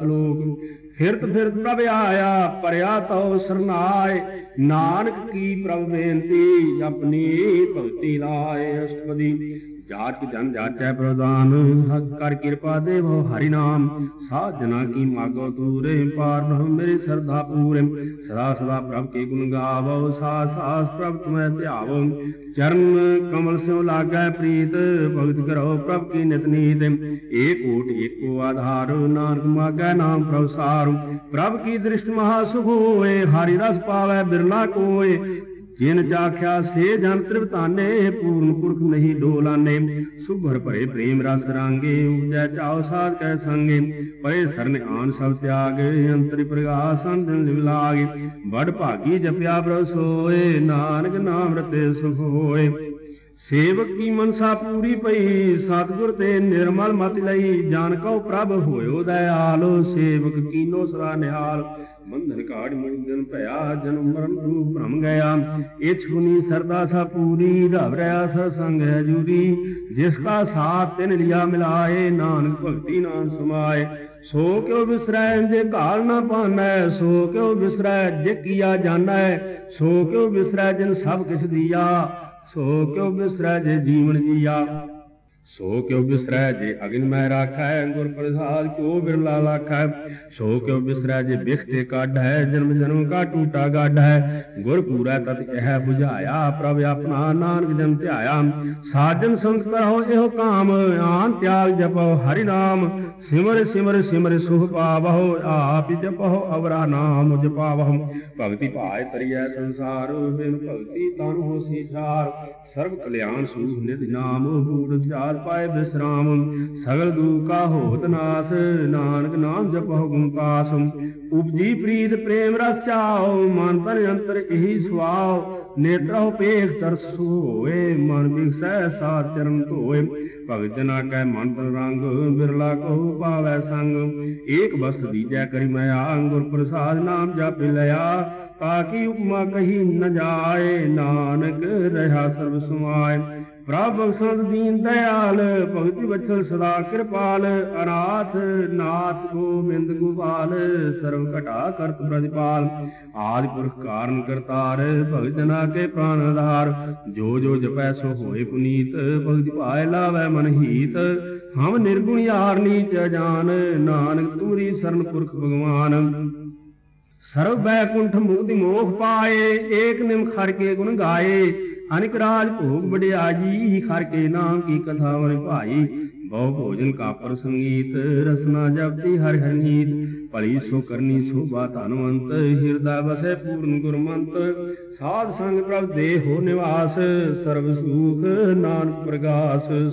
ਸ਼ਲੋਕ ਫਿਰਤ ਫਿਰਤ ਪ੍ਰਭ ਆਇਆ ਪਰਿਆ ਤਉ ਸਰਨਾਏ। ਨਾਨਕ ਕੀ ਪ੍ਰਭ ਬੇਨਤੀ ਆਪਣੀ ਭਗਤੀ ਲਾਏ ਅਸ਼ਟਪਦੀ। ਜਾਤ ਜਨ ਜਾਚੈ ਪ੍ਰਦਾਨ ਹਕ ਕਰ ਕਿਰਪਾ ਦੇਵੋ ਹਰਿ ਨਾਮ ਸਾਧ ਜਨਾ ਕੀ ਮਾਗੋ ਤੂਰੇ ਪਾਰ ਬ੍ਰਹਮ ਮੇਰੀ ਸਰਦਾ ਪੂਰੇ ਸਦਾ ਸਦਾ ਪ੍ਰਭ ਕੇ ਗੁਣ ਗਾਵੋ ਸਾਸ ਸਾਸ ਪ੍ਰਭ ਤੁਮੈ ਧਿਆਵੋ। ਚਰਨ ਕਮਲ ਸਿਉ ਲਾਗੈ ਪ੍ਰੀਤ, ਭਗਤ ਕਰੋ ਪ੍ਰਭ ਕੀ ਨਿਤ ਨੀਤ। ਏਕ ਓਟ ਏਕੋ ਆਧਾਰ, ਨਾਨਕ ਮਾਗੈ ਨਾਮ ਪ੍ਰਭ ਸਾਰੂ। ਪ੍ਰਭ ਕੀ ਦ੍ਰਿਸ਼ਟ ਮਹਾ ਸੁਖ ਹੋਏ, ਹਰਿ ਰਸ ਪਾਵੈ ਬਿਰਲਾ ਕੋਏ। ਜਿਨ ਚਾਖਿਆ ਸੇ ਜਨ ਤ੍ਰਿਵਤਾਨੇ ਪੂਰਨ ਪੁਰਖ ਨਹੀਂ ਡੋਲਾਨੇ। ਸੁਭਰ ਭਰੇ ਪ੍ਰੇਮ ਰਸ ਰਾਂਗੇ ਉਪਜੈ ਚਾਉ ਸਾਧ ਕੈ ਸੰਗੇ। ਪਰੇ ਸਰਨ ਆਨ ਸਭ ਤਿਆਗ, ਅੰਤਰਿ ਪ੍ਰਗਾਸ ਅੰਦਨ ਲਿਵ ਲਾਗੇ ਬੜ ਭਾਗੀ ਜਪਿਆ ਪ੍ਰਭ ਸੋਏ, ਨਾਨਕ ਨਾਮ ਰਤੇ ਸੁਖ ਹੋਏ। ਸੇਵਕ ਕੀ ਮਨਸਾ ਪੂਰੀ ਪਈ, ਸਤਿਗੁਰ ਤੇ ਨਿਰਮਲ ਮਤਿ ਲਈ। ਜਾਨ ਕਉ ਪ੍ਰਭ ਹੋਇਓ ਦਇਆਲ, ਸੇਵਕ ਕੀਨੋ ਸਦਾ ਨਿਹਾਲ। ਬੰਧਨ ਕਾੜ ਮੁੰਦਨ ਭਇਆ, ਜਨਮ ਮਰਨ ਰੂਪ ਭ੍ਰਮ ਗਿਆ। ਇਛ ਹੁਨੀ ਸਰਦਾ ਸਾ ਪੂਰੀ, ਰਵ ਰਿਆ ਸਤ ਸੰਗ ਹੈ ਜੂਰੀ। ਜਿਸ ਕਾ ਸਾਥ ਤਿਨ ਲਿਆ ਮਿਲਾਏ, ਨਾਨਕ ਭਗਤੀ ਨਾਮ ਸਮਾਏ। ਸੋ ਕਿਉ ਵਿਸਰੈ ਜੇ ਘਾਲ ਨਾ ਪਾਨੈ, ਸੋ ਕਿਉ ਵਿਸਰੈ ਜੇ ਕੀਆ ਜਾਣੈ ਸੋ ਕਿਉ ਵਿਸਰੈ ਜਿਨ ਸਭ ਕਿਛ ਦੀਆ। ਸੋ ਕਿਉ ਬਿਸਰੈ ਜੇ ਜੀਵਨ ਜੀਆ? ਸੋ ਕਿਉ ਬਿਸਰੈ ਜੇ ਅਗਨ ਮੈਂ ਰਾਖੈ ਗੁਰ ਪ੍ਰਸਾਦ ਕਿਉ ਬਿਰਲਾ ਲਾਖੈ ਸੋ ਕਿਉ ਬਿਸਰੈ ਜੇ ਬਿਖਤੇ ਕਾਢੈ ਜਨਮ ਜਨਮ ਕਾ ਟੂਟਾ ਗਾਢੈ ਗੁਰ ਪੂਰਾ ਤਤ ਇਹ 부ਝਾਇਆ ਪ੍ਰਭ ਆਪਣਾ ਨਾਨਕ ਜਨ ਧਿਆਇਆ ਸਾਜਨ ਸੰਗ ਕਰੋ ਇਹੋ ਕਾਮ ਆਨ ਤਿਆਗ ਜਪੋ ਹਰਿ ਨਾਮ ਸਿਮਰ ਸਿਮਰ ਸਿਮਰ ਸੁਖ ਪਾਵਹੁ ਆਪ ਹੀ ਜਪੋ ਅਵਰਾ ਨਾਮ ਜਪਾਵਹੁ ਭਗਤੀ ਭਾਇ ਤਰੀਐ ਸੰਸਾਰ ਬਿਨ ਭਗਤੀ ਤਨ ਹੋਸੀ ਸਾਰ ਸਰਬ ਕਲਿਆਣ ਸੂਖ ਨਿਧ ਨਾਮ ਬੂੜ ਜਾਲ ਪਾਏ ਬਿਸਰਾਮ, ਸਗਲ ਦੁਖ ਕਾ ਹੋਤ ਨਾਸ, ਨਾਨਕ ਨਾਮ ਜਪ ਗੁਣ ਪਾਸ। ਉਪਜੀ ਪ੍ਰੀਤ ਪ੍ਰੇਮ ਰਸ ਚਾਓ ਮਨ ਤਨ ਅੰਤਰ ਇਹੀ ਸੁਆਓ ਨੇਤਰਹੁ ਪੇਖ ਤਰਸ ਹੋਏ ਮਨ ਵਿਖਸੈ ਸਾਰ ਚਰਨ ਧੋਏ। ਭਗਤ ਨਾ ਕੈ ਮਨ ਤਨ ਰੰਗ, ਬਿਰਲਾ ਕੋ ਪਾਵੈ ਸੰਗ। ਏਕ ਬਸਤ ਦੀਜੈ ਕਰੀ ਮੈਂ ਅੰਗੁਰ ਪ੍ਰਸਾਦ ਨਾਮ ਜਪ ਲਿਆ। ਤਾਕੀ ਉਪਮਾ ਕਹੀ ਨ ਜਾਏ, ਨਾਨਕ ਰਹਾ ਸਰਬ ਸਮਾਏ। ਪ੍ਰਭ ਸੰਤ ਦੀਨ ਦਇਆਲ, ਭਗਤੀ ਵਚਲ ਸਦਾ ਕਿਰਪਾਲ। ਅਨਾਥ ਨਾਥ ਗੋਬਿੰਦ ਗੋਪਾਲ, ਸਰਵ ਘਟਾ ਕਰਤ ਪ੍ਰਤਿਪਾਲ। ਆਦਿ ਪੁਰਖ ਕਾਰਨ ਕਰਤਾਰ, ਭਗਤ ਜਨਾ ਕੇ ਪ੍ਰਾਨ ਆਧਾਰ। ਜੋ ਜੋ ਜਪੈ ਸੋ ਹੋਏ ਪੁਨੀਤ, ਭਗਤੀ ਭਾਇ ਲਾਵੈ ਮਨ ਹੀਤ। ਹਮ ਨਿਰਗੁਣ ਯਾਰ ਨੀਚ ਜਾਨ ਨਾਨਕ ਤੂਰੀ ਸਰਨ ਪੁਰਖ ਭਗਵਾਨ। ਸਰਬ ਬੈਕੁੰਠ ਮੁਕਤਿ ਮੋਖ ਪਾਏ, ਏਕ ਨਿਮ ਖਰ ਕੇ ਗੁਣ ਗਾਏ। ਅਨਿਕ ਰਾਜ ਭੋਗ ਵਡਿਆਜੀ ਖਰ ਕੇ ਨਾਮ ਕੀ ਕਥਾ ਵਰ ਭਾਈ। ਬਹੁ ਭੋਜਨ ਕਾਪਰ ਸੰਗੀਤ ਰਸਨਾ ਜਪਤੀ ਹਰਿ ਹਰਨੀਤ ਭਲੀ ਸੋ ਕਰਨੀ ਸੋਭਾ ਧਨਵੰਤ, ਹਿਰਦਾ ਵਸੈ ਪੂਰਨ ਗੁਰਮੰਤ। ਸਾਧ ਸੰਗ ਪ੍ਰਭ ਦੇ ਹੋ ਨਿਵਾਸ, ਸਰਬ ਸੁਖ ਨਾਨਕ ਪ੍ਰਗਾਸ।